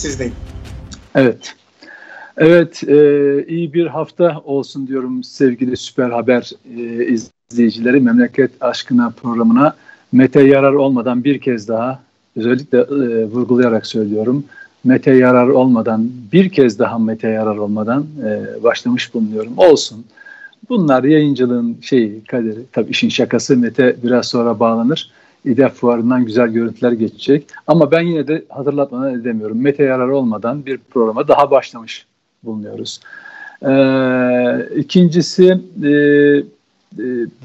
sizdeyim. Evet. Evet, e, iyi bir hafta olsun diyorum sevgili Süper Haber e, izleyicileri. Memleket Aşkına programına Mete Yarar olmadan bir kez daha özellikle e, vurgulayarak söylüyorum. Mete Yarar olmadan bir kez daha Mete Yarar olmadan e, başlamış bulunuyorum. Olsun. Bunlar yayıncılığın şeyi kaderi. Tabii işin şakası Mete biraz sonra bağlanır. İDEF fuarından güzel görüntüler geçecek. Ama ben yine de hatırlatmadan edemiyorum. Mete Yarar olmadan bir programa daha başlamış bulunuyoruz. Ee, ikincisi e, e,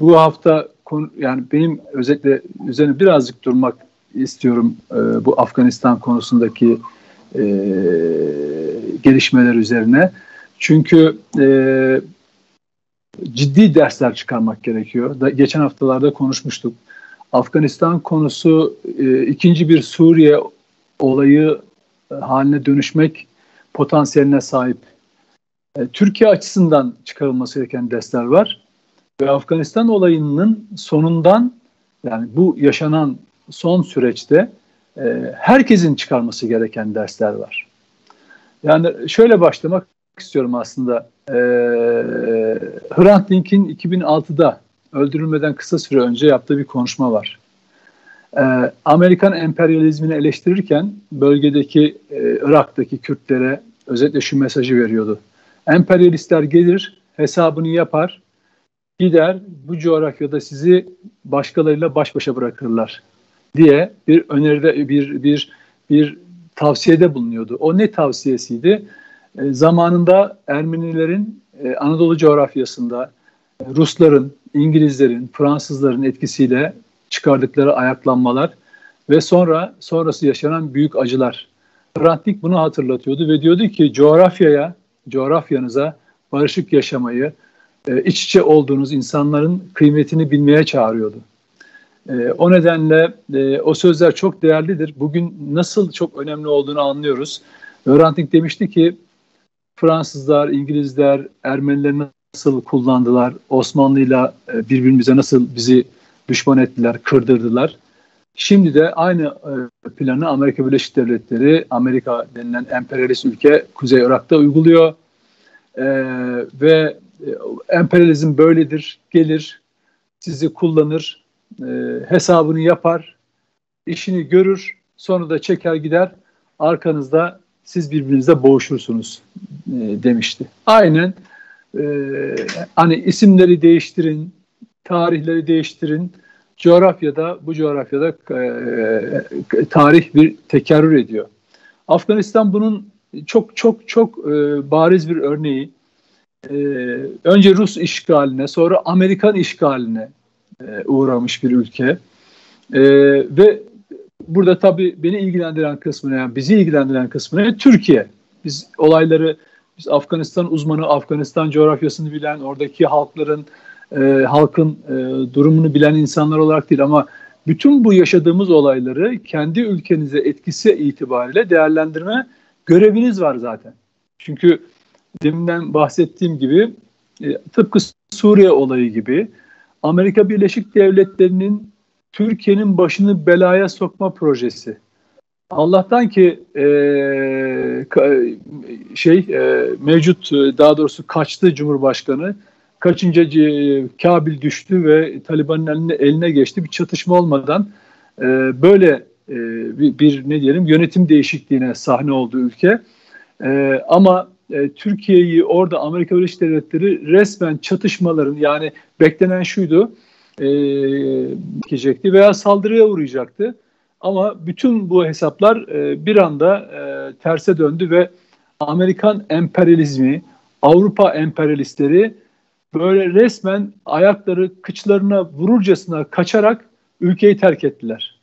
bu hafta konu, yani benim özellikle üzerine birazcık durmak istiyorum e, bu Afganistan konusundaki e, gelişmeler üzerine. Çünkü e, ciddi dersler çıkarmak gerekiyor. Da, geçen haftalarda konuşmuştuk. Afganistan konusu e, ikinci bir Suriye olayı e, haline dönüşmek potansiyeline sahip. E, Türkiye açısından çıkarılması gereken dersler var ve Afganistan olayının sonundan yani bu yaşanan son süreçte e, herkesin çıkarması gereken dersler var. Yani şöyle başlamak istiyorum aslında. E, Hrant Dink'in 2006'da öldürülmeden kısa süre önce yaptığı bir konuşma var. E, Amerikan emperyalizmini eleştirirken bölgedeki e, Irak'taki Kürtlere özellikle şu mesajı veriyordu. Emperyalistler gelir, hesabını yapar, gider bu coğrafyada sizi başkalarıyla baş başa bırakırlar diye bir öneride bir bir bir tavsiyede bulunuyordu. O ne tavsiyesiydi? E, zamanında Ermenilerin e, Anadolu coğrafyasında Rusların, İngilizlerin, Fransızların etkisiyle çıkardıkları ayaklanmalar ve sonra sonrası yaşanan büyük acılar. Hrant bunu hatırlatıyordu ve diyordu ki coğrafyaya, coğrafyanıza barışık yaşamayı, e, iç içe olduğunuz insanların kıymetini bilmeye çağırıyordu. E, o nedenle e, o sözler çok değerlidir. Bugün nasıl çok önemli olduğunu anlıyoruz. Hrant demişti ki Fransızlar, İngilizler, Ermeniler nasıl kullandılar, Osmanlı'yla e, birbirimize nasıl bizi düşman ettiler, kırdırdılar. Şimdi de aynı e, planı Amerika Birleşik Devletleri, Amerika denilen emperyalist ülke Kuzey Irak'ta uyguluyor. Ee, ve e, emperyalizm böyledir, gelir, sizi kullanır, e, hesabını yapar, işini görür, sonra da çeker gider, arkanızda siz birbirinizle boğuşursunuz e, demişti. Aynen e, hani isimleri değiştirin, tarihleri değiştirin, coğrafyada bu coğrafyada e, tarih bir tekerrür ediyor. Afganistan bunun çok çok çok e, bariz bir örneği. E, önce Rus işgaline, sonra Amerikan işgaline e, uğramış bir ülke. E, ve burada tabii beni ilgilendiren kısmı yani bizi ilgilendiren kısmı ne? Türkiye. Biz olayları biz Afganistan uzmanı, Afganistan coğrafyasını bilen, oradaki halkların e, halkın e, durumunu bilen insanlar olarak değil ama bütün bu yaşadığımız olayları kendi ülkenize etkisi itibariyle değerlendirme göreviniz var zaten. Çünkü deminden bahsettiğim gibi e, tıpkı Suriye olayı gibi Amerika Birleşik Devletleri'nin Türkiye'nin başını belaya sokma projesi. Allah'tan ki e, şey e, mevcut daha doğrusu kaçtı Cumhurbaşkanı kaçınca e, Kabil düştü ve Taliban'ın eline, eline geçti. Bir çatışma olmadan e, böyle e, bir, bir ne diyelim yönetim değişikliğine sahne oldu ülke. E, ama e, Türkiye'yi orada Amerika Birleşik Devletleri resmen çatışmaların yani beklenen şuydu e, veya saldırıya uğrayacaktı. Ama bütün bu hesaplar e, bir anda e, terse döndü ve Amerikan emperyalizmi, Avrupa emperyalistleri böyle resmen ayakları kıçlarına vururcasına kaçarak ülkeyi terk ettiler.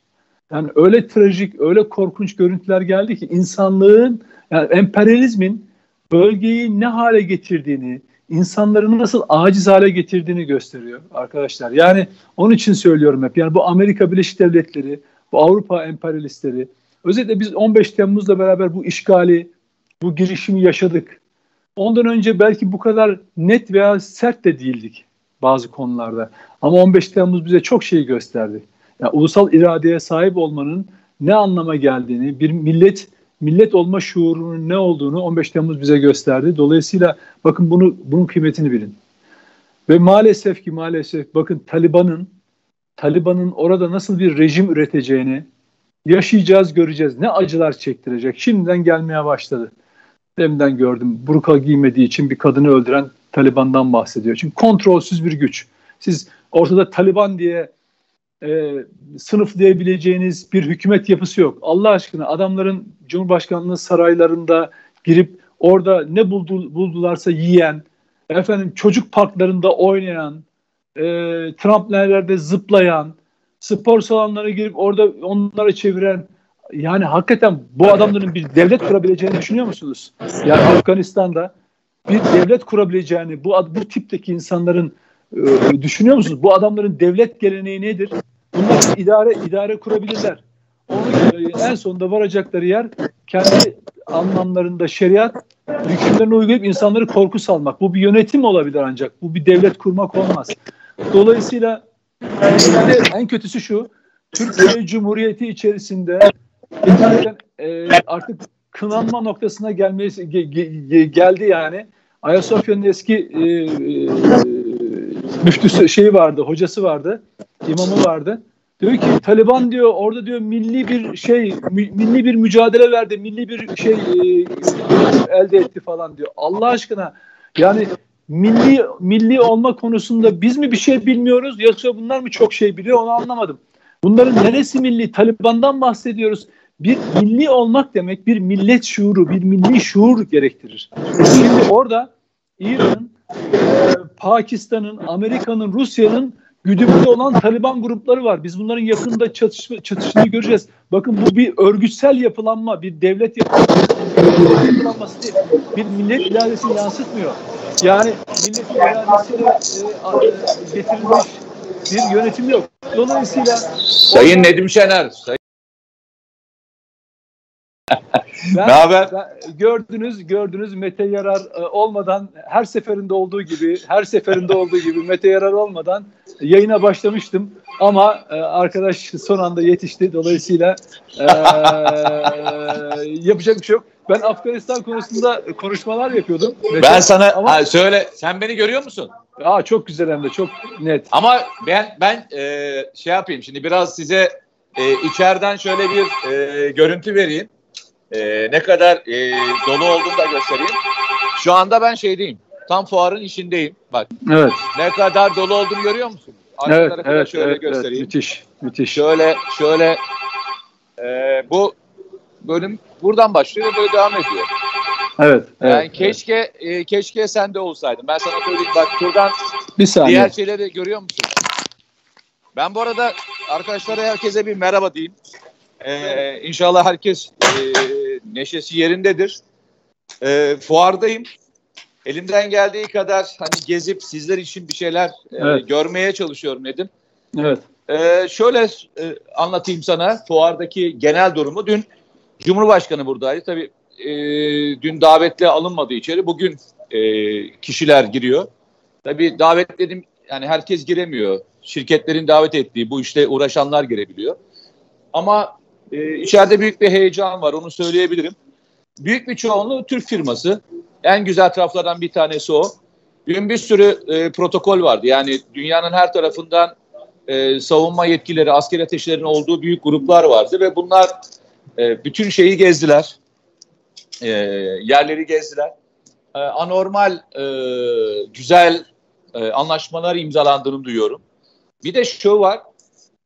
Yani öyle trajik, öyle korkunç görüntüler geldi ki insanlığın, yani emperyalizmin bölgeyi ne hale getirdiğini, insanları nasıl aciz hale getirdiğini gösteriyor arkadaşlar. Yani onun için söylüyorum hep. Yani bu Amerika Birleşik Devletleri, bu Avrupa emperyalistleri, özellikle biz 15 Temmuz'la beraber bu işgali, bu girişimi yaşadık. Ondan önce belki bu kadar net veya sert de değildik bazı konularda. Ama 15 Temmuz bize çok şey gösterdi. Yani ulusal iradeye sahip olmanın ne anlama geldiğini, bir millet millet olma şuurunun ne olduğunu 15 Temmuz bize gösterdi. Dolayısıyla bakın bunu bunun kıymetini bilin. Ve maalesef ki maalesef bakın Taliban'ın Taliban'ın orada nasıl bir rejim üreteceğini yaşayacağız, göreceğiz. Ne acılar çektirecek. Şimdiden gelmeye başladı. Deminden gördüm. Burka giymediği için bir kadını öldüren Taliban'dan bahsediyor. Çünkü kontrolsüz bir güç. Siz ortada Taliban diye e, sınıflayabileceğiniz bir hükümet yapısı yok. Allah aşkına adamların Cumhurbaşkanlığı saraylarında girip orada ne buldu, buldularsa yiyen, efendim çocuk parklarında oynayan, e, tramplenlerde zıplayan, spor salonlarına girip orada onları çeviren yani hakikaten bu adamların bir devlet kurabileceğini düşünüyor musunuz? Yani Afganistan'da bir devlet kurabileceğini bu bu tipteki insanların e, düşünüyor musunuz? Bu adamların devlet geleneği nedir? Bunlar idare idare kurabilirler. Onu en sonunda varacakları yer kendi anlamlarında şeriat hükümlerini uygulayıp insanları korku salmak. Bu bir yönetim olabilir ancak. Bu bir devlet kurmak olmaz. Dolayısıyla en kötüsü şu. Türkiye Cumhuriyeti içerisinde e, artık kınanma noktasına gelmesi ge, ge, geldi yani. Ayasofya'nın eski e, e, müftüsü şeyi vardı, hocası vardı, imamı vardı. Diyor ki Taliban diyor orada diyor milli bir şey milli bir mücadele verdi, milli bir şey e, elde etti falan diyor. Allah aşkına yani milli milli olma konusunda biz mi bir şey bilmiyoruz yoksa bunlar mı çok şey biliyor onu anlamadım. Bunların neresi milli? Taliban'dan bahsediyoruz. Bir milli olmak demek bir millet şuuru, bir milli şuur gerektirir. Şimdi orada İran'ın, e, Pakistan'ın, Amerika'nın, Rusya'nın güdümünde olan Taliban grupları var. Biz bunların yakında çatışma, çatışını göreceğiz. Bakın bu bir örgütsel yapılanma, bir devlet yapılanması değil. Bir millet iradesini yansıtmıyor. Yani milletin iradesiyle e, getirilmiş bir yönetim yok. Dolayısıyla Sayın Nedim Şener, Sayın ben, ne haber? gördünüz, gördünüz Mete Yarar e, olmadan her seferinde olduğu gibi, her seferinde olduğu gibi Mete Yarar olmadan yayına başlamıştım. Ama e, arkadaş son anda yetişti. Dolayısıyla e, yapacak bir şey yok. Ben Afganistan konusunda konuşmalar yapıyordum. Mete. Ben sana ama, ha, söyle, sen beni görüyor musun? Aa çok güzel hem de çok net. Ama ben ben e, şey yapayım şimdi biraz size e, içeriden şöyle bir e, görüntü vereyim e, ne kadar e, dolu olduğunu da göstereyim. Şu anda ben şeydeyim. Tam fuarın içindeyim. Bak. Evet. Ne kadar dolu olduğunu görüyor musun? Arka evet, evet, şöyle evet, göstereyim. Evet, müthiş, müthiş. Şöyle, şöyle e, bu bölüm buradan başlıyor ve böyle devam ediyor. Evet. Yani evet, keşke evet. E, keşke sen de olsaydın. Ben sana söyleyeyim bak şuradan bir saniye. diğer şeyleri görüyor musun? Ben bu arada arkadaşlara herkese bir merhaba diyeyim. Ee, inşallah herkes e, neşesi yerindedir. E, fuardayım. Elimden geldiği kadar hani gezip sizler için bir şeyler e, evet. görmeye çalışıyorum Nedim. Evet. E, şöyle e, anlatayım sana fuardaki genel durumu. Dün Cumhurbaşkanı buradaydı. Tabii e, dün davetli alınmadı içeri. Bugün e, kişiler giriyor. Tabii davet dedim yani herkes giremiyor. Şirketlerin davet ettiği bu işte uğraşanlar girebiliyor. Ama e, içeride büyük bir heyecan var onu söyleyebilirim. Büyük bir çoğunluğu Türk firması. En güzel taraflardan bir tanesi o. Dün bir sürü e, protokol vardı. Yani dünyanın her tarafından e, savunma yetkileri, asker ateşlerin olduğu büyük gruplar vardı ve bunlar e, bütün şeyi gezdiler. E, yerleri gezdiler. E, anormal e, güzel e, anlaşmalar imzalandığını duyuyorum. Bir de şu var.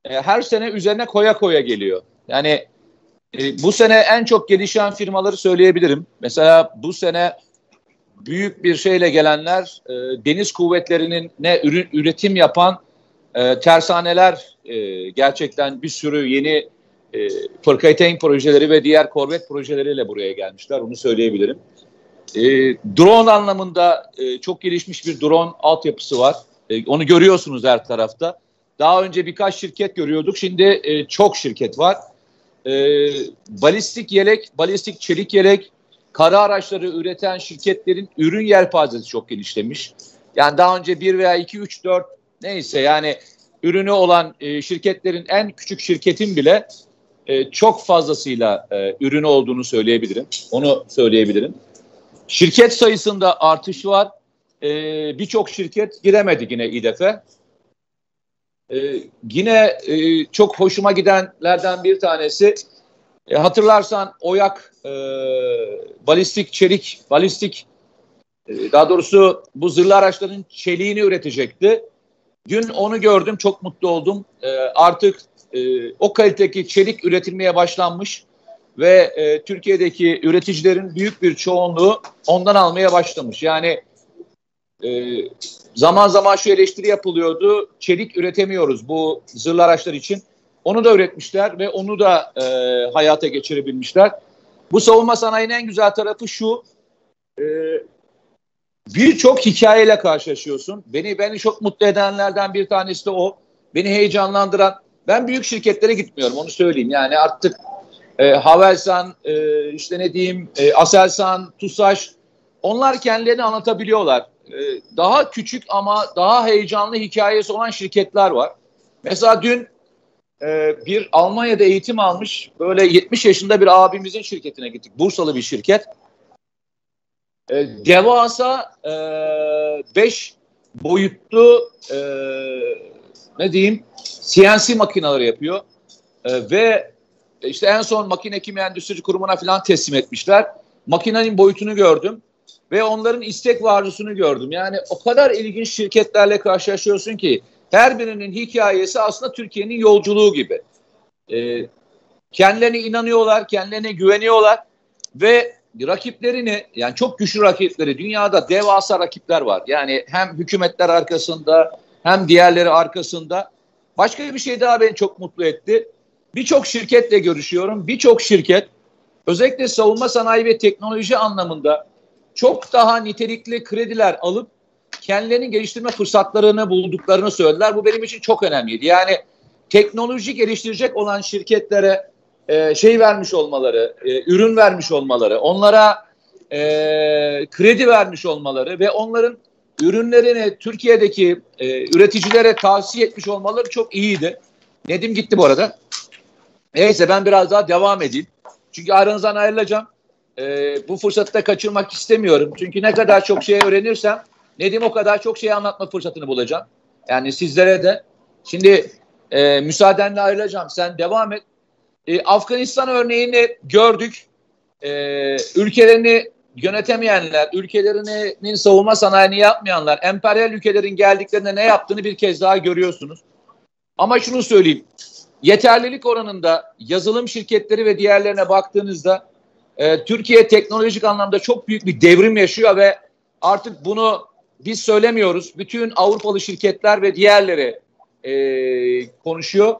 E, her sene üzerine koya koya geliyor. Yani e, bu sene en çok gelişen firmaları söyleyebilirim. Mesela bu sene büyük bir şeyle gelenler e, deniz kuvvetlerinin ne ürün, üretim yapan e, tersaneler e, gerçekten bir sürü yeni e, Fırkayteyn projeleri ve diğer korvet projeleriyle buraya gelmişler. Onu söyleyebilirim. E, drone anlamında e, çok gelişmiş bir drone altyapısı var. E, onu görüyorsunuz her tarafta. Daha önce birkaç şirket görüyorduk. Şimdi e, çok şirket var e, balistik yelek, balistik çelik yelek, kara araçları üreten şirketlerin ürün yelpazesi çok genişlemiş. Yani daha önce 1 veya 2, 3, 4 neyse yani ürünü olan e, şirketlerin en küçük şirketin bile e, çok fazlasıyla e, ürünü olduğunu söyleyebilirim. Onu söyleyebilirim. Şirket sayısında artış var. E, Birçok şirket giremedi yine İDEF'e. E, yine e, çok hoşuma gidenlerden bir tanesi e, hatırlarsan Oyak e, balistik çelik, balistik e, daha doğrusu bu zırhlı araçların çeliğini üretecekti. Dün onu gördüm, çok mutlu oldum. E, artık e, o kaliteki çelik üretilmeye başlanmış ve e, Türkiye'deki üreticilerin büyük bir çoğunluğu ondan almaya başlamış. Yani e, zaman zaman şu eleştiri yapılıyordu, çelik üretemiyoruz bu zırhlı araçlar için. Onu da üretmişler ve onu da e, hayata geçirebilmişler. Bu savunma sanayinin en güzel tarafı şu, e, birçok hikayeyle karşılaşıyorsun. Beni beni çok mutlu edenlerden bir tanesi de o. Beni heyecanlandıran. Ben büyük şirketlere gitmiyorum onu söyleyeyim. Yani artık e, Havelsan, e, işte ne diyeyim, e, Aselsan, TUSAŞ onlar kendilerini anlatabiliyorlar. E, daha küçük ama daha heyecanlı hikayesi olan şirketler var. Mesela dün e, bir Almanya'da eğitim almış böyle 70 yaşında bir abimizin şirketine gittik. Bursalı bir şirket. E, devasa 5 e, boyutlu e, ne diyeyim CNC makineleri yapıyor. E, ve işte en son makine kimya endüstri kurumuna falan teslim etmişler. Makinenin boyutunu gördüm ve onların istek varlısını gördüm. Yani o kadar ilginç şirketlerle karşılaşıyorsun ki her birinin hikayesi aslında Türkiye'nin yolculuğu gibi. E, kendilerine inanıyorlar, kendilerine güveniyorlar ve rakiplerini yani çok güçlü rakipleri dünyada devasa rakipler var. Yani hem hükümetler arkasında hem diğerleri arkasında. Başka bir şey daha beni çok mutlu etti. Birçok şirketle görüşüyorum. Birçok şirket özellikle savunma sanayi ve teknoloji anlamında çok daha nitelikli krediler alıp kendilerini geliştirme fırsatlarını bulduklarını söylediler. Bu benim için çok önemliydi. Yani teknoloji geliştirecek olan şirketlere e, şey vermiş olmaları, e, ürün vermiş olmaları, onlara e, kredi vermiş olmaları ve onların ürünlerini Türkiye'deki e, üreticilere tavsiye etmiş olmaları çok iyiydi. Nedim gitti bu arada. Neyse ben biraz daha devam edeyim. Çünkü aranızdan ayrılacağım. E, bu fırsatı da kaçırmak istemiyorum. Çünkü ne kadar çok şey öğrenirsem Nedim o kadar çok şey anlatma fırsatını bulacağım. Yani sizlere de. Şimdi e, müsaadenle ayrılacağım. Sen devam et. E, Afganistan örneğini gördük. E, ülkelerini yönetemeyenler, ülkelerinin savunma sanayini yapmayanlar, emperyal ülkelerin geldiklerinde ne yaptığını bir kez daha görüyorsunuz. Ama şunu söyleyeyim. Yeterlilik oranında yazılım şirketleri ve diğerlerine baktığınızda e, Türkiye teknolojik anlamda çok büyük bir devrim yaşıyor ve artık bunu biz söylemiyoruz. Bütün Avrupalı şirketler ve diğerleri e, konuşuyor.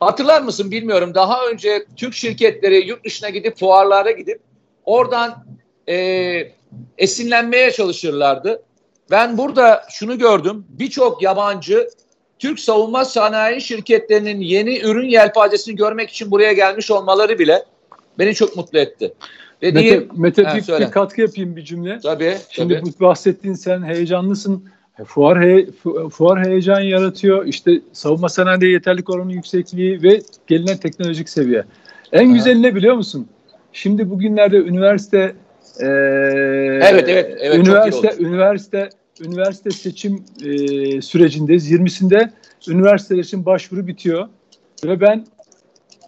Hatırlar mısın bilmiyorum. Daha önce Türk şirketleri yurt dışına gidip fuarlara gidip oradan e, esinlenmeye çalışırlardı. Ben burada şunu gördüm. Birçok yabancı Türk savunma sanayi şirketlerinin yeni ürün yelpazesini görmek için buraya gelmiş olmaları bile beni çok mutlu etti. Dediğim, Mete, Mete he, bir, bir katkı yapayım bir cümle. Tabii. Şimdi tabii. bu bahsettiğin sen heyecanlısın. E, fuar, he, fuar heyecan yaratıyor. İşte savunma sanayinde yeterlik oranı yüksekliği ve gelinen teknolojik seviye. En güzeli ne biliyor musun? Şimdi bugünlerde üniversite e, evet evet evet üniversite üniversite üniversite seçim e, sürecindeyiz. 20'sinde üniversiteler için başvuru bitiyor ve ben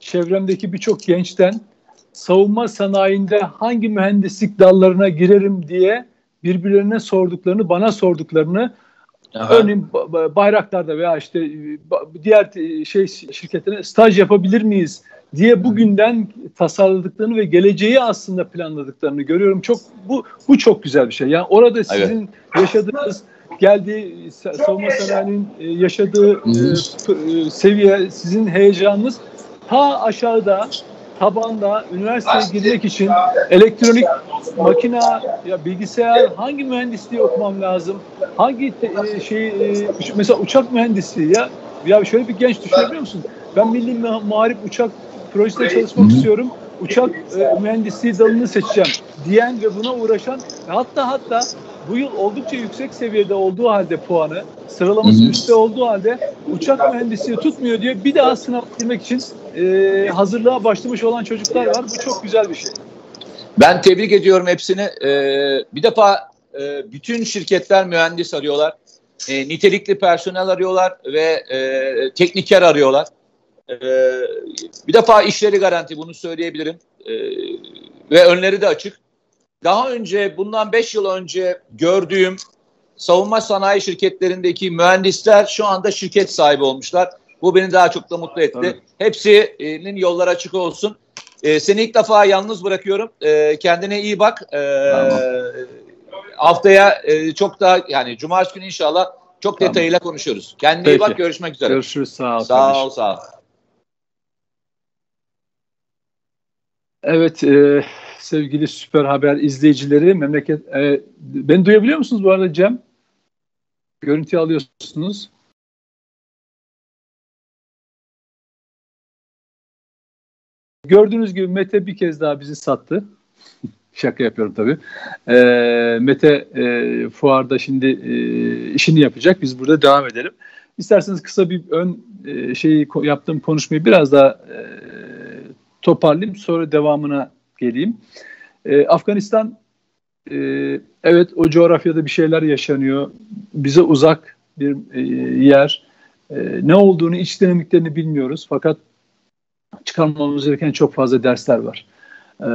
çevremdeki birçok gençten savunma sanayinde hangi mühendislik dallarına girerim diye birbirlerine sorduklarını, bana sorduklarını Aha. Örneğin Bayraktar'da veya işte diğer şey şirketlerine staj yapabilir miyiz diye bugünden tasarladıklarını ve geleceği aslında planladıklarını görüyorum. Çok bu bu çok güzel bir şey. Yani orada sizin evet. yaşadığınız geldiği savunma sanayinin e, yaşadığı e, e, seviye sizin heyecanınız ta aşağıda tabanda üniversiteye girmek için elektronik makine ya bilgisayar hangi mühendisliği okumam lazım? Hangi te, e, şey e, mesela uçak mühendisliği ya ya şöyle bir genç düşünebiliyor musun? Ben milli muharip uçak projesinde çalışmak istiyorum. Uçak e, mühendisliği dalını seçeceğim diyen ve buna uğraşan hatta hatta bu yıl oldukça yüksek seviyede olduğu halde puanı, sıralaması üstte olduğu halde uçak mühendisliği tutmuyor diye bir daha sınav girmek için e, hazırlığa başlamış olan çocuklar var. Bu çok güzel bir şey. Ben tebrik ediyorum hepsini. Ee, bir defa e, bütün şirketler mühendis arıyorlar. E, nitelikli personel arıyorlar ve e, tekniker arıyorlar. E, bir defa işleri garanti bunu söyleyebilirim. E, ve önleri de açık. Daha önce bundan 5 yıl önce gördüğüm savunma sanayi şirketlerindeki mühendisler şu anda şirket sahibi olmuşlar. Bu beni daha çok da mutlu etti. Tabii. Hepsinin yolları açık olsun. Ee, seni ilk defa yalnız bırakıyorum. Ee, kendine iyi bak. Ee, tamam. Haftaya e, çok daha yani cumartesi günü inşallah çok tamam. detayıyla konuşuyoruz. Kendine Peki. iyi bak. Görüşmek üzere. Görüşürüz. Sağ ol. Sağ kardeşim. ol. Sağ ol. Evet. E, sevgili Süper Haber izleyicileri memleket e, beni duyabiliyor musunuz bu arada Cem? Görüntü alıyorsunuz. Gördüğünüz gibi Mete bir kez daha bizi sattı. Şaka yapıyorum tabii. E, Mete e, fuarda şimdi e, işini yapacak. Biz burada devam edelim. İsterseniz kısa bir ön e, şeyi yaptığım konuşmayı biraz daha e, toparlayayım. Sonra devamına geleyim. E, Afganistan e, evet o coğrafyada bir şeyler yaşanıyor. Bize uzak bir e, yer. E, ne olduğunu, iç dinamiklerini bilmiyoruz. Fakat çıkarmamız gereken çok fazla dersler var. Ee,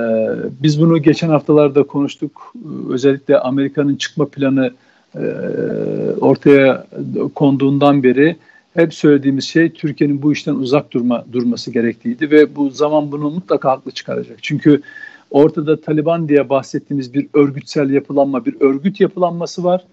biz bunu geçen haftalarda konuştuk. Özellikle Amerika'nın çıkma planı e, ortaya konduğundan beri hep söylediğimiz şey Türkiye'nin bu işten uzak durma durması gerektiğiydi ve bu zaman bunu mutlaka haklı çıkaracak. Çünkü ortada Taliban diye bahsettiğimiz bir örgütsel yapılanma, bir örgüt yapılanması var.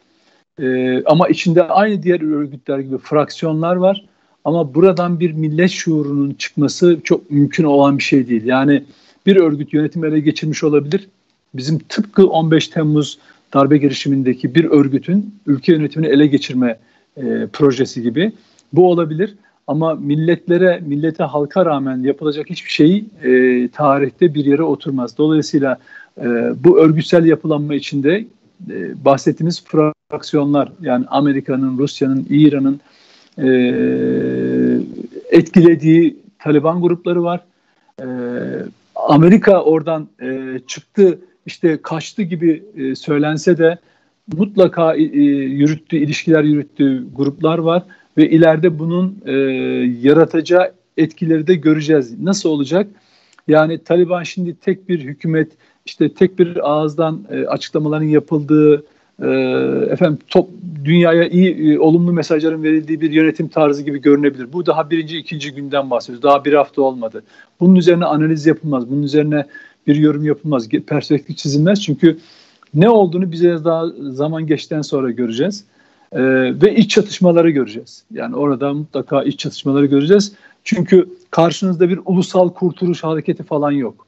Ee, ama içinde aynı diğer örgütler gibi fraksiyonlar var. Ama buradan bir millet şuurunun çıkması çok mümkün olan bir şey değil. Yani bir örgüt yönetim ele geçirmiş olabilir. Bizim tıpkı 15 Temmuz darbe girişimindeki bir örgütün ülke yönetimini ele geçirme e, projesi gibi bu olabilir. Ama milletlere, millete, halka rağmen yapılacak hiçbir şey e, tarihte bir yere oturmaz. Dolayısıyla e, bu örgütsel yapılanma içinde e, bahsettiğimiz fraksiyonlar yani Amerika'nın, Rusya'nın, İran'ın e, etkilediği Taliban grupları var. E, Amerika oradan e, çıktı işte kaçtı gibi e, söylense de mutlaka e, yürüttüğü ilişkiler yürüttüğü gruplar var ve ileride bunun e, yaratacağı etkileri de göreceğiz. Nasıl olacak? Yani Taliban şimdi tek bir hükümet işte tek bir ağızdan e, açıklamaların yapıldığı e, efendim top dünyaya iyi e, olumlu mesajların verildiği bir yönetim tarzı gibi görünebilir. Bu daha birinci ikinci günden bahsediyoruz. Daha bir hafta olmadı. Bunun üzerine analiz yapılmaz. Bunun üzerine bir yorum yapılmaz. Perspektif çizilmez. Çünkü ne olduğunu bize daha zaman geçten sonra göreceğiz. Ee, ve iç çatışmaları göreceğiz. Yani orada mutlaka iç çatışmaları göreceğiz. Çünkü karşınızda bir ulusal kurtuluş hareketi falan yok.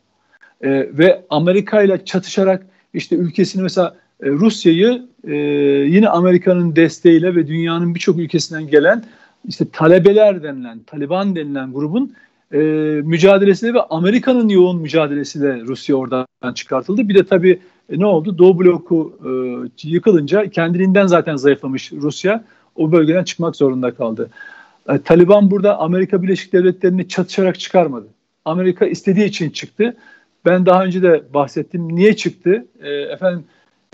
Ee, ve Amerika ile çatışarak işte ülkesini mesela e, Rusya'yı e, yine Amerika'nın desteğiyle ve dünyanın birçok ülkesinden gelen işte talebeler denilen, Taliban denilen grubun e, mücadelesiyle ve Amerika'nın yoğun mücadelesiyle Rusya oradan çıkartıldı. Bir de tabii e, ne oldu? Doğu bloku e, yıkılınca kendiliğinden zaten zayıflamış Rusya o bölgeden çıkmak zorunda kaldı. E, Taliban burada Amerika Birleşik Devletleri'ni çatışarak çıkarmadı. Amerika istediği için çıktı. Ben daha önce de bahsettim. Niye çıktı? E, efendim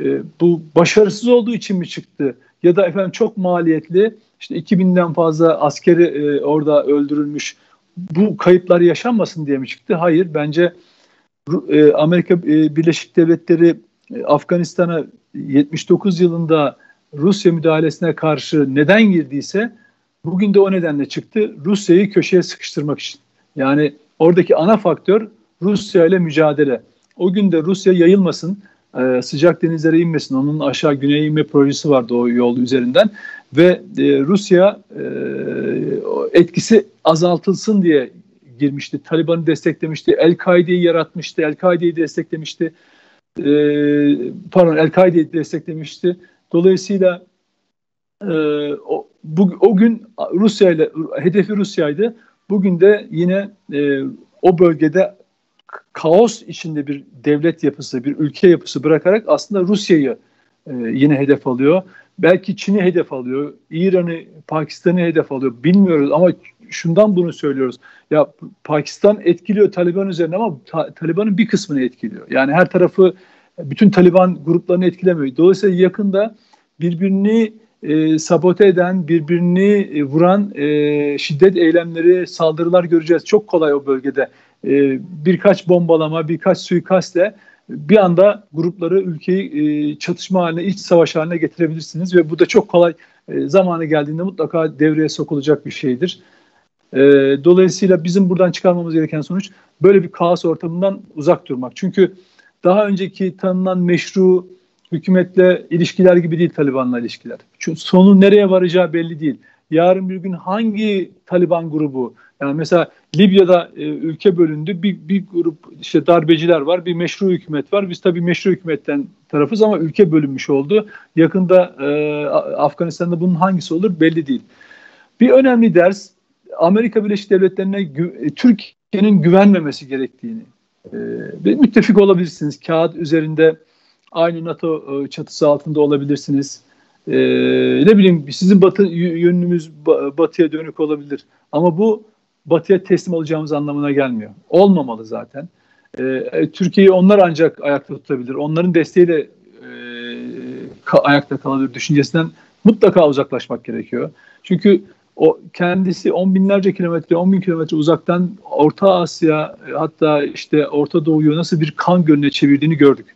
e, bu başarısız olduğu için mi çıktı? Ya da efendim çok maliyetli işte 2000'den fazla askeri e, orada öldürülmüş bu kayıplar yaşanmasın diye mi çıktı? Hayır bence Amerika e, Birleşik Devletleri e, Afganistan'a 79 yılında Rusya müdahalesine karşı neden girdiyse bugün de o nedenle çıktı. Rusya'yı köşeye sıkıştırmak için. Yani oradaki ana faktör Rusya ile mücadele. O gün de Rusya yayılmasın, e, sıcak denizlere inmesin. Onun aşağı güneye inme projesi vardı o yol üzerinden ve e, Rusya e, etkisi azaltılsın diye girmişti. Taliban'ı desteklemişti. El-Kaide'yi yaratmıştı. El-Kaide'yi desteklemişti. E, pardon El-Kaide'yi desteklemişti. Dolayısıyla e, o, bu, o gün Rusya ile hedefi Rusya'ydı. Bugün de yine e, o bölgede kaos içinde bir devlet yapısı, bir ülke yapısı bırakarak aslında Rusya'yı e, yine hedef alıyor. Belki Çin'i hedef alıyor, İran'ı, Pakistan'ı hedef alıyor. Bilmiyoruz ama şundan bunu söylüyoruz. Ya Pakistan etkiliyor Taliban üzerine ama ta, Taliban'ın bir kısmını etkiliyor. Yani her tarafı bütün Taliban gruplarını etkilemiyor. Dolayısıyla yakında birbirini e, sabote eden, birbirini e, vuran e, şiddet eylemleri, saldırılar göreceğiz. Çok kolay o bölgede. E, birkaç bombalama, birkaç suikastle bir anda grupları ülkeyi e, çatışma haline, iç savaş haline getirebilirsiniz ve bu da çok kolay e, zamanı geldiğinde mutlaka devreye sokulacak bir şeydir. E, dolayısıyla bizim buradan çıkarmamız gereken sonuç böyle bir kaos ortamından uzak durmak. Çünkü daha önceki tanınan meşru hükümetle ilişkiler gibi değil Taliban'la ilişkiler. Çünkü sonu nereye varacağı belli değil. Yarın bir gün hangi Taliban grubu yani mesela Libya'da e, ülke bölündü. Bir, bir grup işte darbeciler var, bir meşru hükümet var. Biz tabii meşru hükümetten tarafız ama ülke bölünmüş oldu. Yakında e, Afganistan'da bunun hangisi olur belli değil. Bir önemli ders Amerika Birleşik Devletleri'ne gü- Türkiye'nin güvenmemesi gerektiğini. E, müttefik olabilirsiniz. Kağıt üzerinde aynı NATO e, çatısı altında olabilirsiniz. E, ne bileyim sizin batı yönümüz batıya dönük olabilir. Ama bu batıya teslim olacağımız anlamına gelmiyor. Olmamalı zaten. Ee, e, Türkiye'yi onlar ancak ayakta tutabilir. Onların desteğiyle e, ka, ayakta kalabilir düşüncesinden mutlaka uzaklaşmak gerekiyor. Çünkü o kendisi on binlerce kilometre, on bin kilometre uzaktan Orta Asya hatta işte Orta Doğu'yu nasıl bir kan gölüne çevirdiğini gördük.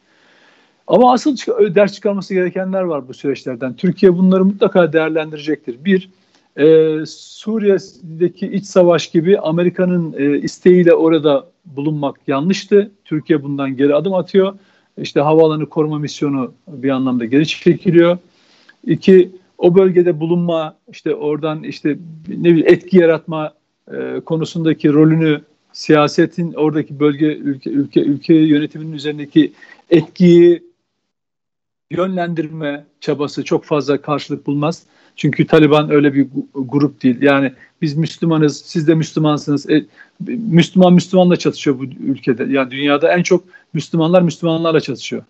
Ama asıl ders çıkarması gerekenler var bu süreçlerden. Türkiye bunları mutlaka değerlendirecektir. Bir, e, Suriye'deki iç savaş gibi Amerika'nın e, isteğiyle orada bulunmak yanlıştı. Türkiye bundan geri adım atıyor. İşte havaalanı koruma misyonu bir anlamda geri çekiliyor. İki, o bölgede bulunma, işte oradan işte ne bileyim etki yaratma e, konusundaki rolünü siyasetin oradaki bölge ülke ülke ülke yönetiminin üzerindeki etkiyi yönlendirme çabası çok fazla karşılık bulmaz. Çünkü Taliban öyle bir grup değil. Yani biz Müslümanız, siz de Müslümansınız. E, Müslüman Müslümanla çatışıyor bu ülkede. Yani dünyada en çok Müslümanlar Müslümanlarla çatışıyor.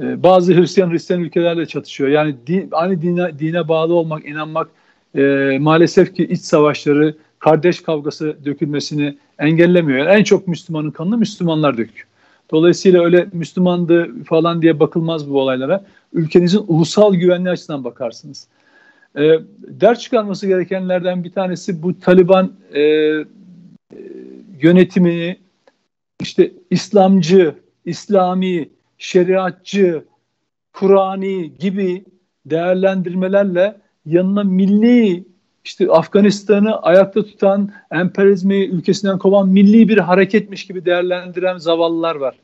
E, bazı Hristiyan Hristiyan ülkelerle çatışıyor. Yani din, aynı dine, dine bağlı olmak, inanmak e, maalesef ki iç savaşları, kardeş kavgası dökülmesini engellemiyor. Yani en çok Müslümanın kanını Müslümanlar döküyor. Dolayısıyla öyle Müslümandı falan diye bakılmaz bu olaylara. Ülkenizin ulusal güvenliği açısından bakarsınız. E, ders çıkarması gerekenlerden bir tanesi bu Taliban e, e, yönetimini işte İslamcı, İslami, şeriatçı, Kur'ani gibi değerlendirmelerle yanına milli işte Afganistan'ı ayakta tutan, emperyalizmi ülkesinden kovan milli bir hareketmiş gibi değerlendiren zavallılar var.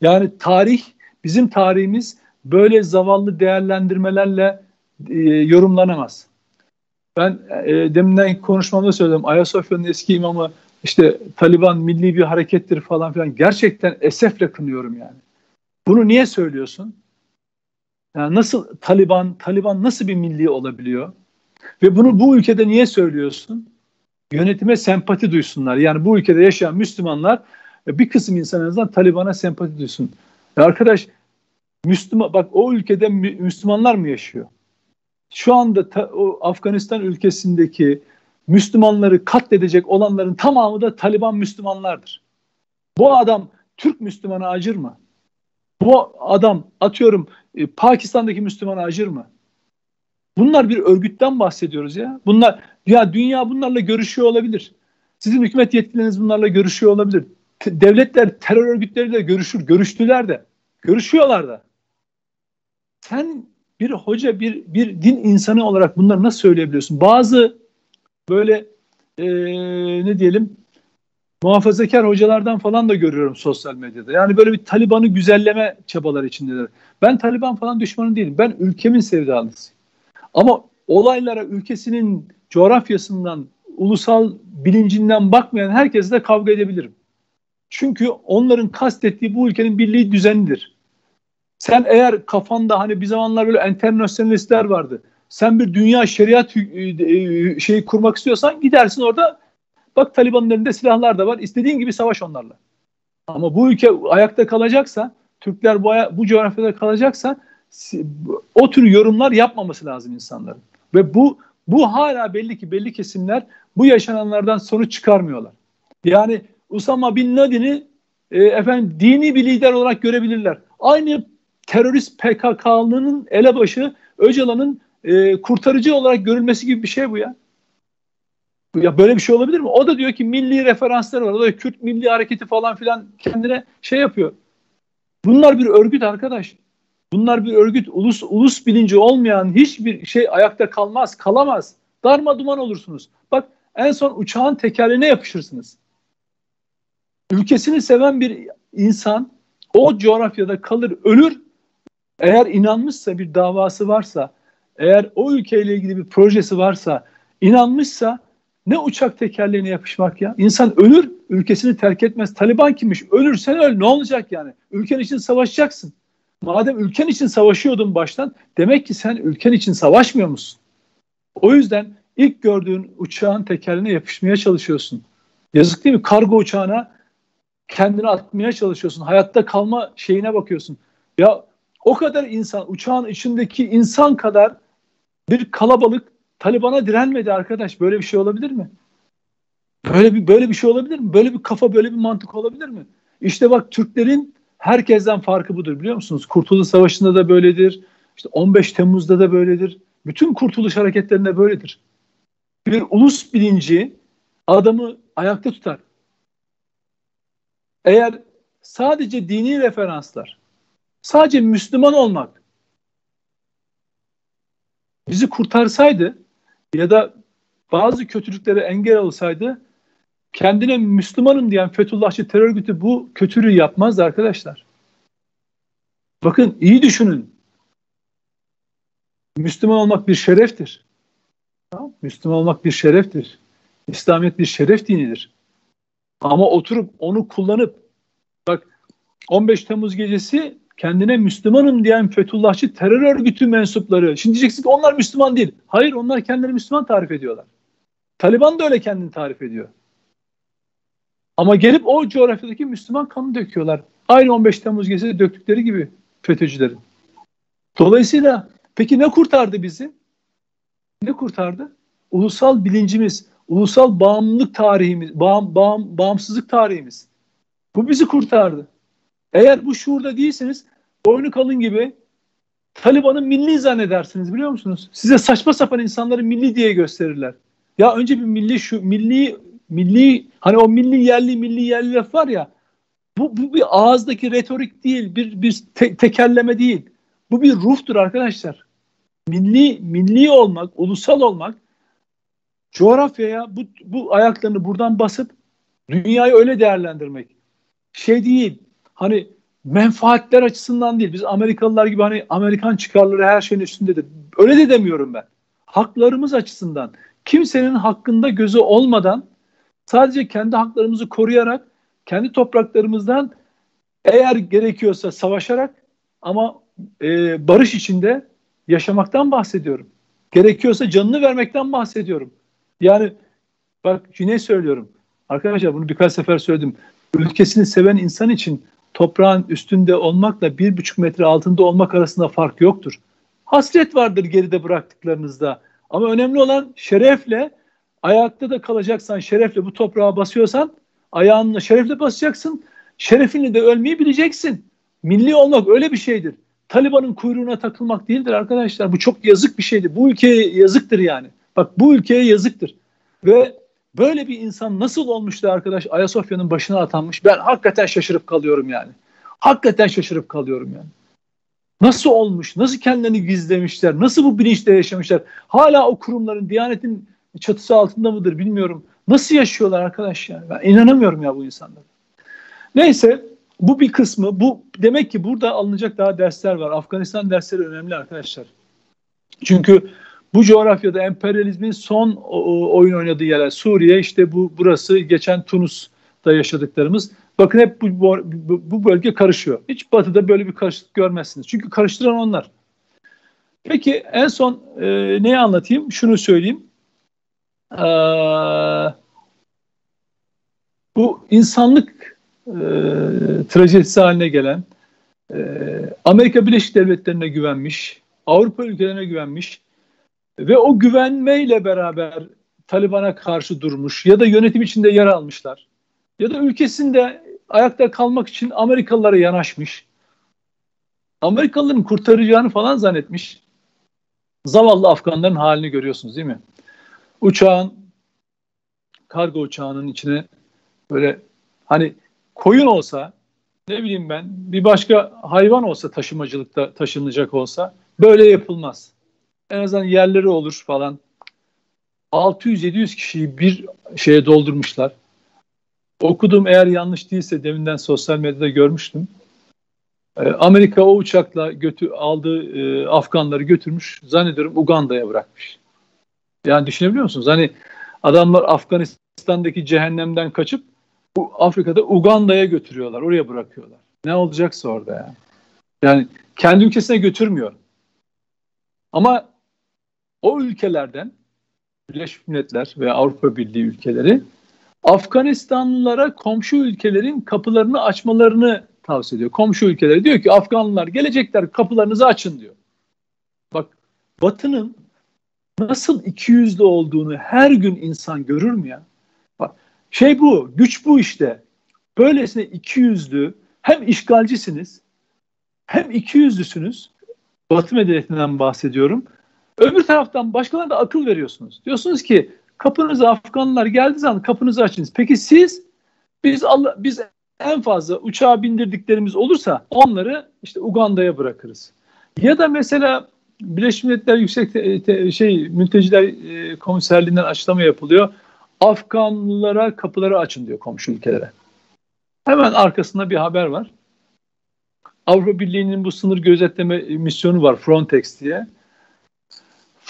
Yani tarih, bizim tarihimiz böyle zavallı değerlendirmelerle e, yorumlanamaz. Ben e, deminden konuşmamda söyledim. Ayasofya'nın eski imamı işte Taliban milli bir harekettir falan filan. Gerçekten esefle kınıyorum yani. Bunu niye söylüyorsun? Yani nasıl Taliban, Taliban nasıl bir milli olabiliyor? Ve bunu bu ülkede niye söylüyorsun? Yönetime sempati duysunlar. Yani bu ülkede yaşayan Müslümanlar bir kısım insan en azından Taliban'a sempati duysun. Ya arkadaş Müslüman bak o ülkede Müslümanlar mı yaşıyor? Şu anda ta, o Afganistan ülkesindeki Müslümanları katledecek olanların tamamı da Taliban Müslümanlardır. Bu adam Türk Müslümanı acır mı? Bu adam atıyorum e, Pakistan'daki Müslümana acır mı? Bunlar bir örgütten bahsediyoruz ya. Bunlar ya dünya bunlarla görüşüyor olabilir. Sizin hükümet yetkilileriniz bunlarla görüşüyor olabilir. devletler terör örgütleriyle görüşür, görüştüler de. Görüşüyorlar da. Sen bir hoca, bir bir din insanı olarak bunları nasıl söyleyebiliyorsun? Bazı böyle e, ne diyelim muhafazakar hocalardan falan da görüyorum sosyal medyada. Yani böyle bir Taliban'ı güzelleme çabaları içindeler. Ben Taliban falan düşmanı değilim. Ben ülkemin sevdalısıyım. Ama olaylara ülkesinin coğrafyasından, ulusal bilincinden bakmayan herkesle kavga edebilirim. Çünkü onların kastettiği bu ülkenin birliği düzenidir. Sen eğer kafanda hani bir zamanlar böyle internasyonalistler vardı. Sen bir dünya şeriat e, şeyi kurmak istiyorsan gidersin orada bak Taliban'ın elinde silahlar da var. İstediğin gibi savaş onlarla. Ama bu ülke ayakta kalacaksa, Türkler bu, bu coğrafyada kalacaksa o tür yorumlar yapmaması lazım insanların. Ve bu bu hala belli ki belli kesimler bu yaşananlardan sonuç çıkarmıyorlar. Yani Usama Bin Laden'i e, efendim dini bir lider olarak görebilirler. Aynı terörist PKK'lının elebaşı Öcalan'ın e, kurtarıcı olarak görülmesi gibi bir şey bu ya. Ya böyle bir şey olabilir mi? O da diyor ki milli referanslar var. O da Kürt Milli Hareketi falan filan kendine şey yapıyor. Bunlar bir örgüt arkadaş. Bunlar bir örgüt. Ulus ulus bilinci olmayan hiçbir şey ayakta kalmaz, kalamaz. Darma duman olursunuz. Bak en son uçağın tekerleğine yapışırsınız. Ülkesini seven bir insan o coğrafyada kalır, ölür. Eğer inanmışsa bir davası varsa, eğer o ülkeyle ilgili bir projesi varsa, inanmışsa ne uçak tekerleğine yapışmak ya? İnsan ölür, ülkesini terk etmez. Taliban kimmiş? Ölürsen öl. Ne olacak yani? Ülken için savaşacaksın. Madem ülken için savaşıyordun baştan, demek ki sen ülken için savaşmıyor musun? O yüzden ilk gördüğün uçağın tekerleğine yapışmaya çalışıyorsun. Yazık değil mi? Kargo uçağına kendini atmaya çalışıyorsun. Hayatta kalma şeyine bakıyorsun. Ya o kadar insan, uçağın içindeki insan kadar bir kalabalık Taliban'a direnmedi arkadaş. Böyle bir şey olabilir mi? Böyle bir böyle bir şey olabilir mi? Böyle bir kafa, böyle bir mantık olabilir mi? İşte bak Türklerin herkesten farkı budur biliyor musunuz? Kurtuluş Savaşı'nda da böyledir. İşte 15 Temmuz'da da böyledir. Bütün kurtuluş hareketlerinde böyledir. Bir ulus bilinci adamı ayakta tutar. Eğer sadece dini referanslar, sadece Müslüman olmak bizi kurtarsaydı ya da bazı kötülüklere engel olsaydı kendine Müslümanım diyen Fethullahçı terör örgütü bu kötülüğü yapmazdı arkadaşlar. Bakın iyi düşünün. Müslüman olmak bir şereftir. Müslüman olmak bir şereftir. İslamiyet bir şeref dinidir. Ama oturup onu kullanıp bak 15 Temmuz gecesi kendine Müslümanım diyen Fethullahçı terör örgütü mensupları. Şimdi diyeceksin ki onlar Müslüman değil. Hayır onlar kendileri Müslüman tarif ediyorlar. Taliban da öyle kendini tarif ediyor. Ama gelip o coğrafyadaki Müslüman kanı döküyorlar. Aynı 15 Temmuz gecesi döktükleri gibi FETÖ'cülerin. Dolayısıyla peki ne kurtardı bizi? Ne kurtardı? Ulusal bilincimiz, ulusal bağımlılık tarihimiz, bağım, bağım, bağımsızlık tarihimiz. Bu bizi kurtardı. Eğer bu şuurda değilseniz boynu kalın gibi Taliban'ı milli zannedersiniz biliyor musunuz? Size saçma sapan insanları milli diye gösterirler. Ya önce bir milli şu milli milli hani o milli yerli milli yerli laf var ya bu, bu bir ağızdaki retorik değil, bir bir te- tekerleme değil. Bu bir ruhtur arkadaşlar. Milli milli olmak, ulusal olmak coğrafyaya bu, bu ayaklarını buradan basıp dünyayı öyle değerlendirmek. Şey değil. Hani menfaatler açısından değil. Biz Amerikalılar gibi hani Amerikan çıkarları her şeyin üstündedir. Öyle de demiyorum ben. Haklarımız açısından kimsenin hakkında gözü olmadan sadece kendi haklarımızı koruyarak kendi topraklarımızdan eğer gerekiyorsa savaşarak ama e, barış içinde yaşamaktan bahsediyorum. Gerekiyorsa canını vermekten bahsediyorum. Yani bak yine söylüyorum. Arkadaşlar bunu birkaç sefer söyledim. Ülkesini seven insan için toprağın üstünde olmakla bir buçuk metre altında olmak arasında fark yoktur. Hasret vardır geride bıraktıklarınızda. Ama önemli olan şerefle ayakta da kalacaksan, şerefle bu toprağa basıyorsan ayağınla şerefle basacaksın. Şerefinle de ölmeyi bileceksin. Milli olmak öyle bir şeydir. Taliban'ın kuyruğuna takılmak değildir arkadaşlar. Bu çok yazık bir şeydir. Bu ülkeye yazıktır yani. Bak bu ülkeye yazıktır. Ve böyle bir insan nasıl olmuştu arkadaş Ayasofya'nın başına atanmış? Ben hakikaten şaşırıp kalıyorum yani. Hakikaten şaşırıp kalıyorum yani. Nasıl olmuş? Nasıl kendilerini gizlemişler? Nasıl bu bilinçle yaşamışlar? Hala o kurumların, Diyanet'in çatısı altında mıdır bilmiyorum. Nasıl yaşıyorlar arkadaş yani? Ben inanamıyorum ya bu insanlara. Neyse bu bir kısmı. Bu demek ki burada alınacak daha dersler var. Afganistan dersleri önemli arkadaşlar. Çünkü bu coğrafyada emperyalizmin son oyun oynadığı yerler Suriye işte bu burası geçen Tunus'ta yaşadıklarımız. Bakın hep bu, bu, bu bölge karışıyor. Hiç batıda böyle bir karışıklık görmezsiniz. Çünkü karıştıran onlar. Peki en son e, neyi anlatayım? Şunu söyleyeyim. Ee, bu insanlık e, trajedisi haline gelen e, Amerika Birleşik Devletleri'ne güvenmiş, Avrupa ülkelerine güvenmiş ve o güvenmeyle beraber Taliban'a karşı durmuş ya da yönetim içinde yer almışlar ya da ülkesinde ayakta kalmak için Amerikalılara yanaşmış. Amerikalıların kurtaracağını falan zannetmiş. Zavallı Afganların halini görüyorsunuz değil mi? Uçağın, kargo uçağının içine böyle hani koyun olsa ne bileyim ben bir başka hayvan olsa taşımacılıkta taşınacak olsa böyle yapılmaz. En azından yerleri olur falan. 600-700 kişiyi bir şeye doldurmuşlar. Okudum eğer yanlış değilse deminden sosyal medyada görmüştüm. Ee, Amerika o uçakla götü, aldığı e, Afganları götürmüş. Zannediyorum Uganda'ya bırakmış. Yani düşünebiliyor musunuz? Hani adamlar Afganistan'daki cehennemden kaçıp bu Afrika'da Uganda'ya götürüyorlar. Oraya bırakıyorlar. Ne olacaksa orada yani. Yani kendi ülkesine götürmüyor. Ama o ülkelerden Birleşmiş Milletler ve Avrupa Birliği ülkeleri Afganistanlılara komşu ülkelerin kapılarını açmalarını tavsiye ediyor. Komşu ülkeleri diyor ki Afganlılar gelecekler kapılarınızı açın diyor. Bak Batı'nın nasıl iki yüzlü olduğunu her gün insan görür mü ya? Bak, şey bu, güç bu işte. Böylesine iki yüzlü hem işgalcisiniz hem iki yüzlüsünüz. Batı medeniyetinden bahsediyorum. Öbür taraftan başkalarına da akıl veriyorsunuz. Diyorsunuz ki kapınıza Afganlar geldiği zaman kapınızı açınız. Peki siz biz Allah biz en fazla uçağa bindirdiklerimiz olursa onları işte Uganda'ya bırakırız. Ya da mesela Birleşmiş Milletler Yüksek te, te, şey Mülteciler e, Komiserliğinden açıklama yapılıyor. Afganlılara kapıları açın diyor komşu ülkelere. Hemen arkasında bir haber var. Avrupa Birliği'nin bu sınır gözetleme misyonu var Frontex diye.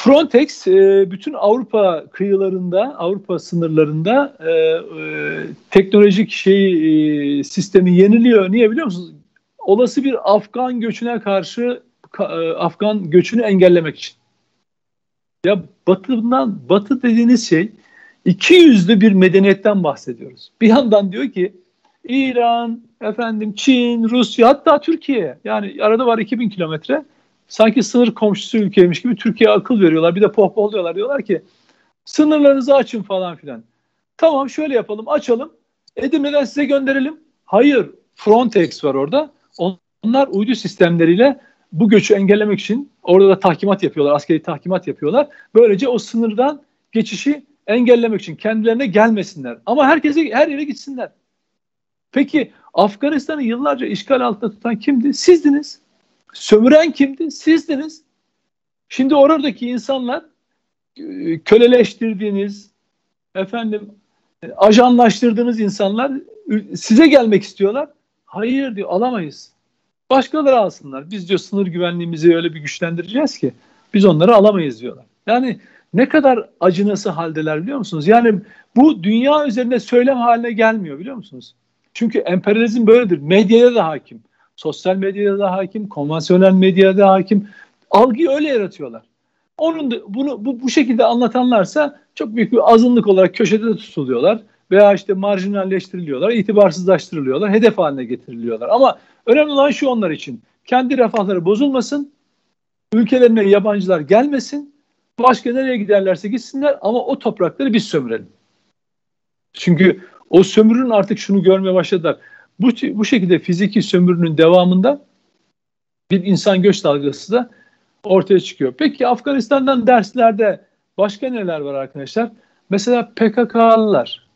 Frontex e, bütün Avrupa kıyılarında, Avrupa sınırlarında e, e, teknolojik şey sistemi yeniliyor. Niye biliyor musunuz? Olası bir Afgan göçüne karşı Afgan göçünü engellemek için. Ya Batı'dan Batı dediğiniz şey iki yüzlü bir medeniyetten bahsediyoruz. Bir yandan diyor ki İran, efendim Çin, Rusya hatta Türkiye yani arada var 2000 kilometre sanki sınır komşusu ülkeymiş gibi Türkiye'ye akıl veriyorlar. Bir de pohpohluyorlar. Diyorlar ki sınırlarınızı açın falan filan. Tamam şöyle yapalım açalım. Edirne'den size gönderelim. Hayır Frontex var orada. Onlar uydu sistemleriyle bu göçü engellemek için orada da tahkimat yapıyorlar. Askeri tahkimat yapıyorlar. Böylece o sınırdan geçişi engellemek için kendilerine gelmesinler. Ama herkese her yere gitsinler. Peki Afganistan'ı yıllarca işgal altında tutan kimdi? Sizdiniz. Sömüren kimdi? Sizdiniz. Şimdi oradaki insanlar e, köleleştirdiğiniz, efendim e, ajanlaştırdığınız insanlar size gelmek istiyorlar. Hayır diyor alamayız. Başkaları alsınlar. Biz diyor sınır güvenliğimizi öyle bir güçlendireceğiz ki biz onları alamayız diyorlar. Yani ne kadar acınası haldeler biliyor musunuz? Yani bu dünya üzerinde söylem haline gelmiyor biliyor musunuz? Çünkü emperyalizm böyledir. Medyaya da hakim. Sosyal medyada da hakim, konvansiyonel medyada da hakim. Algıyı öyle yaratıyorlar. Onun da bunu bu, bu şekilde anlatanlarsa çok büyük bir azınlık olarak köşede de tutuluyorlar veya işte marjinalleştiriliyorlar, itibarsızlaştırılıyorlar, hedef haline getiriliyorlar. Ama önemli olan şu onlar için. Kendi refahları bozulmasın, ülkelerine yabancılar gelmesin, başka nereye giderlerse gitsinler ama o toprakları biz sömürelim. Çünkü o sömürün artık şunu görmeye başladılar. Bu, bu şekilde fiziki sömürünün devamında bir insan göç dalgası da ortaya çıkıyor. Peki Afganistan'dan derslerde başka neler var arkadaşlar? Mesela PKK'lılar.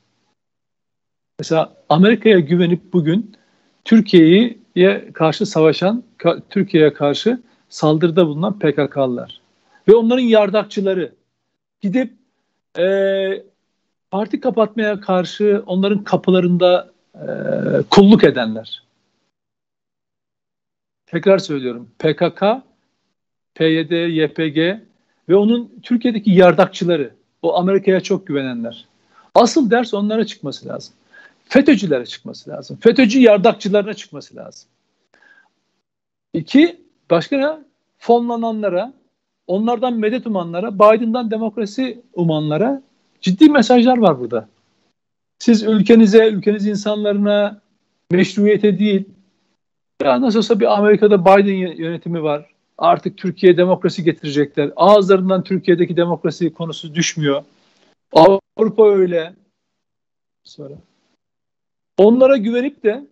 Mesela Amerika'ya güvenip bugün Türkiye'ye karşı savaşan, Türkiye'ye karşı saldırıda bulunan PKK'lılar. Ve onların yardakçıları gidip e, parti kapatmaya karşı onların kapılarında e, kulluk edenler. Tekrar söylüyorum. PKK, PYD, YPG ve onun Türkiye'deki yardakçıları, o Amerika'ya çok güvenenler. Asıl ders onlara çıkması lazım. FETÖ'cülere çıkması lazım. FETÖ'cü yardakçılarına çıkması lazım. İki, başka ne? Fonlananlara, onlardan medet umanlara, Biden'dan demokrasi umanlara ciddi mesajlar var burada. Siz ülkenize, ülkeniz insanlarına meşruiyete değil, ya nasıl olsa bir Amerika'da Biden yönetimi var. Artık Türkiye demokrasi getirecekler. Ağızlarından Türkiye'deki demokrasi konusu düşmüyor. Avrupa öyle. Sonra. Onlara güvenip de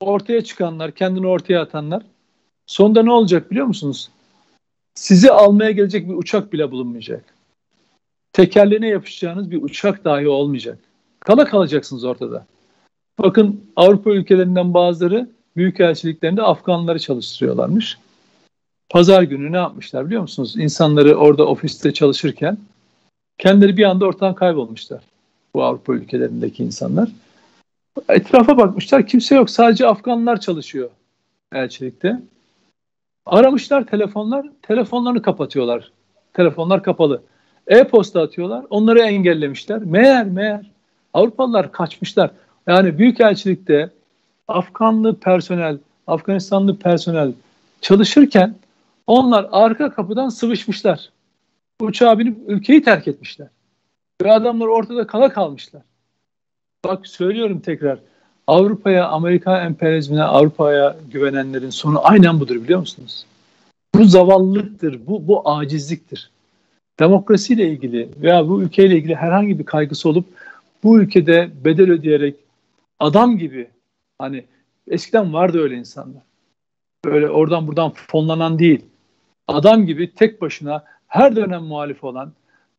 ortaya çıkanlar, kendini ortaya atanlar sonunda ne olacak biliyor musunuz? Sizi almaya gelecek bir uçak bile bulunmayacak. Tekerleğine yapışacağınız bir uçak dahi olmayacak. Kala kalacaksınız ortada. Bakın Avrupa ülkelerinden bazıları büyükelçiliklerinde Afganları çalıştırıyorlarmış. Pazar günü ne yapmışlar biliyor musunuz? İnsanları orada ofiste çalışırken kendileri bir anda ortadan kaybolmuşlar. Bu Avrupa ülkelerindeki insanlar. Etrafa bakmışlar kimse yok sadece Afganlar çalışıyor elçilikte. Aramışlar telefonlar, telefonlarını kapatıyorlar. Telefonlar kapalı. E-posta atıyorlar, onları engellemişler. Meğer meğer Avrupalılar kaçmışlar. Yani büyükelçilikte Afganlı personel, Afganistanlı personel çalışırken onlar arka kapıdan sıvışmışlar. Uçağa binip ülkeyi terk etmişler. Ve adamlar ortada kala kalmışlar. Bak söylüyorum tekrar. Avrupa'ya, Amerika emperyalizmine, Avrupa'ya güvenenlerin sonu aynen budur biliyor musunuz? Bu zavallılıktır, bu, bu acizliktir. Demokrasiyle ilgili veya bu ülkeyle ilgili herhangi bir kaygısı olup bu ülkede bedel ödeyerek adam gibi hani eskiden vardı öyle insanlar. Böyle oradan buradan fonlanan değil. Adam gibi tek başına her dönem muhalif olan,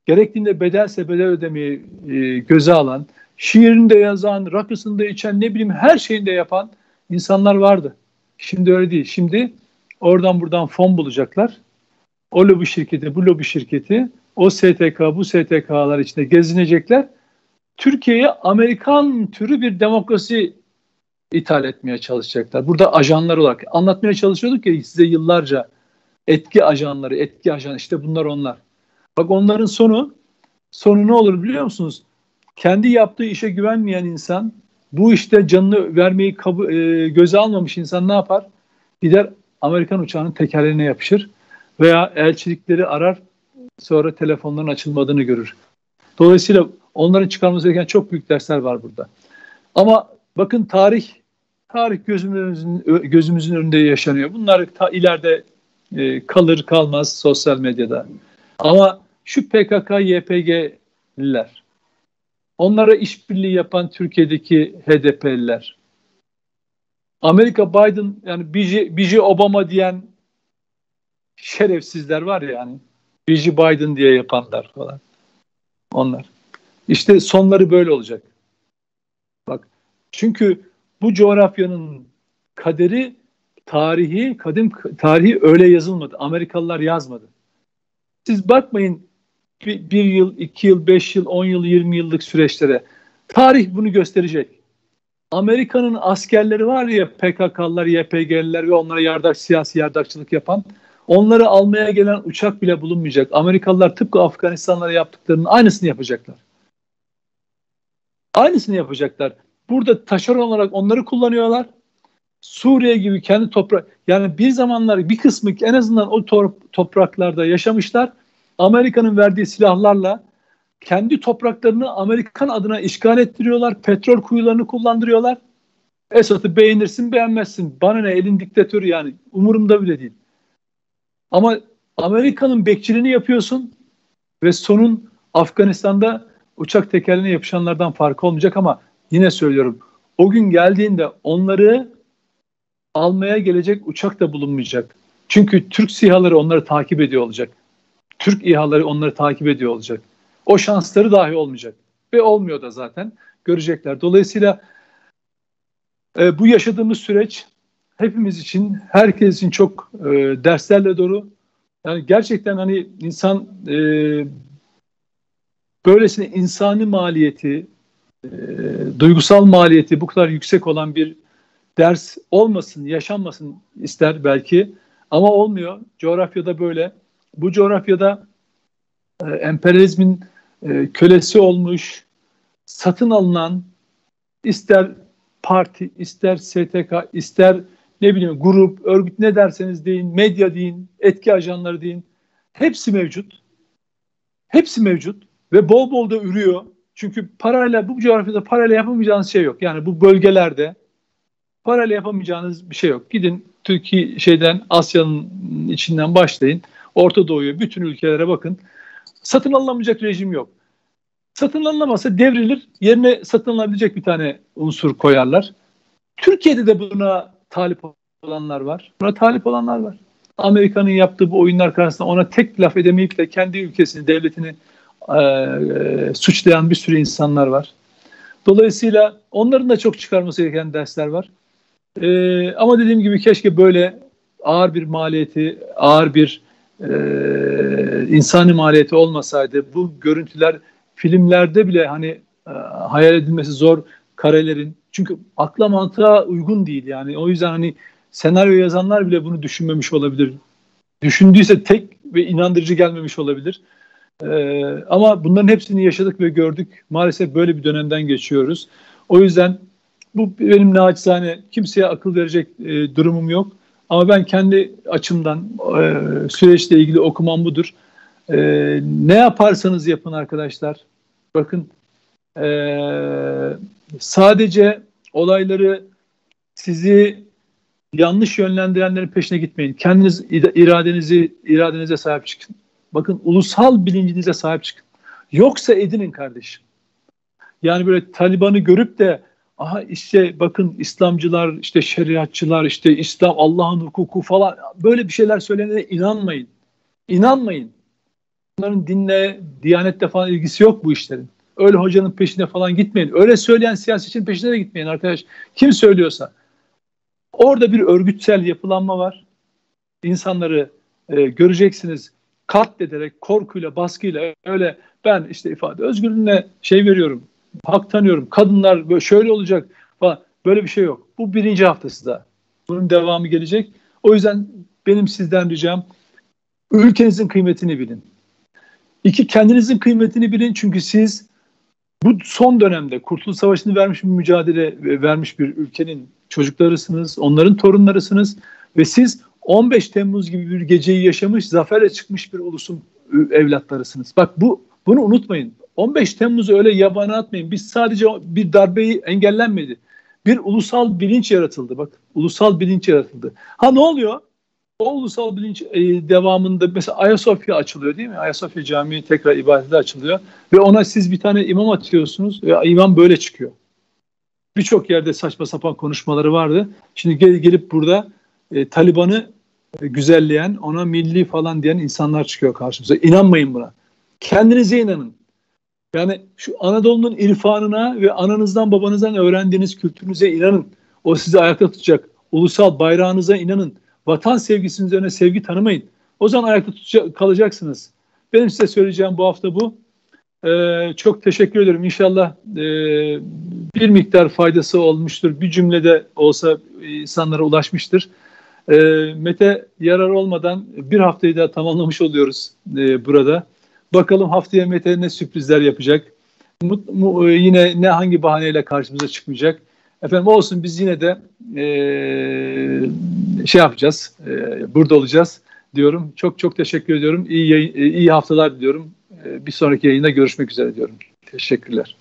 gerektiğinde bedelse bedel ödemeyi e, göze alan, şiirinde yazan, rakısında içen, ne bileyim her şeyinde yapan insanlar vardı. Şimdi öyle değil. Şimdi oradan buradan fon bulacaklar. O lobi şirketi, bu lobi şirketi, o STK, bu STK'lar içinde gezinecekler. Türkiye'ye Amerikan türü bir demokrasi ithal etmeye çalışacaklar. Burada ajanlar olarak anlatmaya çalışıyorduk ya size yıllarca etki ajanları, etki ajan işte bunlar onlar. Bak onların sonu sonu ne olur biliyor musunuz? Kendi yaptığı işe güvenmeyen insan, bu işte canını vermeyi kabul, e, göze almamış insan ne yapar? Gider Amerikan uçağının tekerlerine yapışır veya elçilikleri arar sonra telefonların açılmadığını görür. Dolayısıyla onların çıkarması gereken çok büyük dersler var burada. Ama bakın tarih tarih gözümüzün gözümüzün önünde yaşanıyor. Bunlar ta ileride e, kalır kalmaz sosyal medyada. Ama şu PKK, YPG'liler, onlara işbirliği yapan Türkiye'deki HDP'liler, Amerika Biden yani Biji Obama diyen şerefsizler var ya yani Biji Biden diye yapanlar falan. Onlar. İşte sonları böyle olacak. Bak çünkü bu coğrafyanın kaderi tarihi, kadim tarihi öyle yazılmadı. Amerikalılar yazmadı. Siz bakmayın bir, bir yıl, iki yıl, beş yıl, on yıl, yirmi yıllık süreçlere. Tarih bunu gösterecek. Amerika'nın askerleri var ya PKK'lılar, YPG'liler ve onlara yardak, siyasi yardakçılık yapan onları almaya gelen uçak bile bulunmayacak. Amerikalılar tıpkı Afganistanlara yaptıklarının aynısını yapacaklar. Aynısını yapacaklar. Burada taşeron olarak onları kullanıyorlar. Suriye gibi kendi toprak yani bir zamanlar bir kısmı en azından o topraklarda yaşamışlar. Amerika'nın verdiği silahlarla kendi topraklarını Amerikan adına işgal ettiriyorlar. Petrol kuyularını kullandırıyorlar. Esad'ı beğenirsin beğenmezsin. Bana ne elin diktatörü yani umurumda bile değil. Ama Amerika'nın bekçiliğini yapıyorsun ve sonun Afganistan'da uçak tekerine yapışanlardan farkı olmayacak ama yine söylüyorum o gün geldiğinde onları almaya gelecek uçak da bulunmayacak. Çünkü Türk SİHA'ları onları takip ediyor olacak. Türk İHA'ları onları takip ediyor olacak. O şansları dahi olmayacak. Ve olmuyor da zaten. Görecekler. Dolayısıyla e, bu yaşadığımız süreç hepimiz için, herkes için çok e, derslerle dolu. Yani gerçekten hani insan e, böylesine insani maliyeti, e, duygusal maliyeti bu kadar yüksek olan bir ders olmasın, yaşanmasın ister belki ama olmuyor. Coğrafyada böyle. Bu coğrafyada e, emperyalizmin e, kölesi olmuş, satın alınan ister parti, ister STK, ister ne bileyim grup, örgüt ne derseniz deyin, medya deyin, etki ajanları deyin. Hepsi mevcut. Hepsi mevcut ve bol bol da ürüyor. Çünkü parayla bu coğrafyada parayla yapamayacağınız şey yok. Yani bu bölgelerde parayla yapamayacağınız bir şey yok. Gidin Türkiye şeyden Asya'nın içinden başlayın. Orta Doğu'ya bütün ülkelere bakın. Satın alınamayacak rejim yok. Satın alınamazsa devrilir. Yerine satın alınabilecek bir tane unsur koyarlar. Türkiye'de de buna talip olanlar var. Buna talip olanlar var. Amerika'nın yaptığı bu oyunlar karşısında ona tek laf edemeyip de kendi ülkesini, devletini e, suçlayan bir sürü insanlar var. Dolayısıyla onların da çok çıkarması gereken dersler var. E, ama dediğim gibi keşke böyle ağır bir maliyeti, ağır bir e, insani maliyeti olmasaydı bu görüntüler filmlerde bile hani e, hayal edilmesi zor karelerin çünkü akla mantığa uygun değil yani o yüzden hani senaryo yazanlar bile bunu düşünmemiş olabilir. Düşündüyse tek ve inandırıcı gelmemiş olabilir. Ee, ama bunların hepsini yaşadık ve gördük. Maalesef böyle bir dönemden geçiyoruz. O yüzden bu benim naçizane kimseye akıl verecek e, durumum yok. Ama ben kendi açımdan e, süreçle ilgili okumam budur. E, ne yaparsanız yapın arkadaşlar. Bakın e, sadece olayları sizi yanlış yönlendirenlerin peşine gitmeyin. Kendiniz iradenizi iradenize sahip çıkın. Bakın ulusal bilincinize sahip çıkın. Yoksa edinin kardeşim. Yani böyle Taliban'ı görüp de aha işte bakın İslamcılar, işte şeriatçılar, işte İslam, Allah'ın hukuku falan böyle bir şeyler söylenene inanmayın. İnanmayın. Bunların dinle, diyanette falan ilgisi yok bu işlerin. Öyle hocanın peşine falan gitmeyin. Öyle söyleyen siyasetçinin peşine de gitmeyin arkadaş. Kim söylüyorsa. Orada bir örgütsel yapılanma var. İnsanları e, göreceksiniz katlederek, korkuyla, baskıyla öyle ben işte ifade özgürlüğüne şey veriyorum, hak tanıyorum, kadınlar böyle şöyle olacak falan böyle bir şey yok. Bu birinci haftası da. Bunun devamı gelecek. O yüzden benim sizden ricam ülkenizin kıymetini bilin. İki kendinizin kıymetini bilin çünkü siz bu son dönemde Kurtuluş Savaşı'nı vermiş bir mücadele vermiş bir ülkenin çocuklarısınız, onların torunlarısınız ve siz 15 Temmuz gibi bir geceyi yaşamış, zaferle çıkmış bir ulusun evlatlarısınız. Bak bu bunu unutmayın. 15 Temmuz'u öyle yabana atmayın. Biz sadece bir darbeyi engellenmedi. Bir ulusal bilinç yaratıldı. Bak ulusal bilinç yaratıldı. Ha ne oluyor? O ulusal bilinç e, devamında mesela Ayasofya açılıyor değil mi? Ayasofya Camii tekrar ibadete açılıyor. Ve ona siz bir tane imam atıyorsunuz ve imam böyle çıkıyor. Birçok yerde saçma sapan konuşmaları vardı. Şimdi gel, gelip burada e, Taliban'ı e, güzelleyen, ona milli falan diyen insanlar çıkıyor karşımıza. İnanmayın buna. Kendinize inanın. Yani şu Anadolu'nun irfanına ve ananızdan babanızdan öğrendiğiniz kültürünüze inanın. O sizi ayakta tutacak. Ulusal bayrağınıza inanın. Vatan sevgisinin üzerine sevgi tanımayın. O zaman ayakta tutacak, kalacaksınız. Benim size söyleyeceğim bu hafta bu. Ee, çok teşekkür ederim. İnşallah e, bir miktar faydası olmuştur. Bir cümlede olsa insanlara ulaşmıştır. E, Mete yarar olmadan bir haftayı da tamamlamış oluyoruz e, burada. Bakalım haftaya Mete ne sürprizler yapacak. Mut, mu, e, yine ne hangi bahaneyle karşımıza çıkmayacak. Efendim olsun biz yine de e, şey yapacağız. E, burada olacağız diyorum. Çok çok teşekkür ediyorum. İyi, yayın, iyi haftalar diliyorum. E, bir sonraki yayında görüşmek üzere diyorum. Teşekkürler.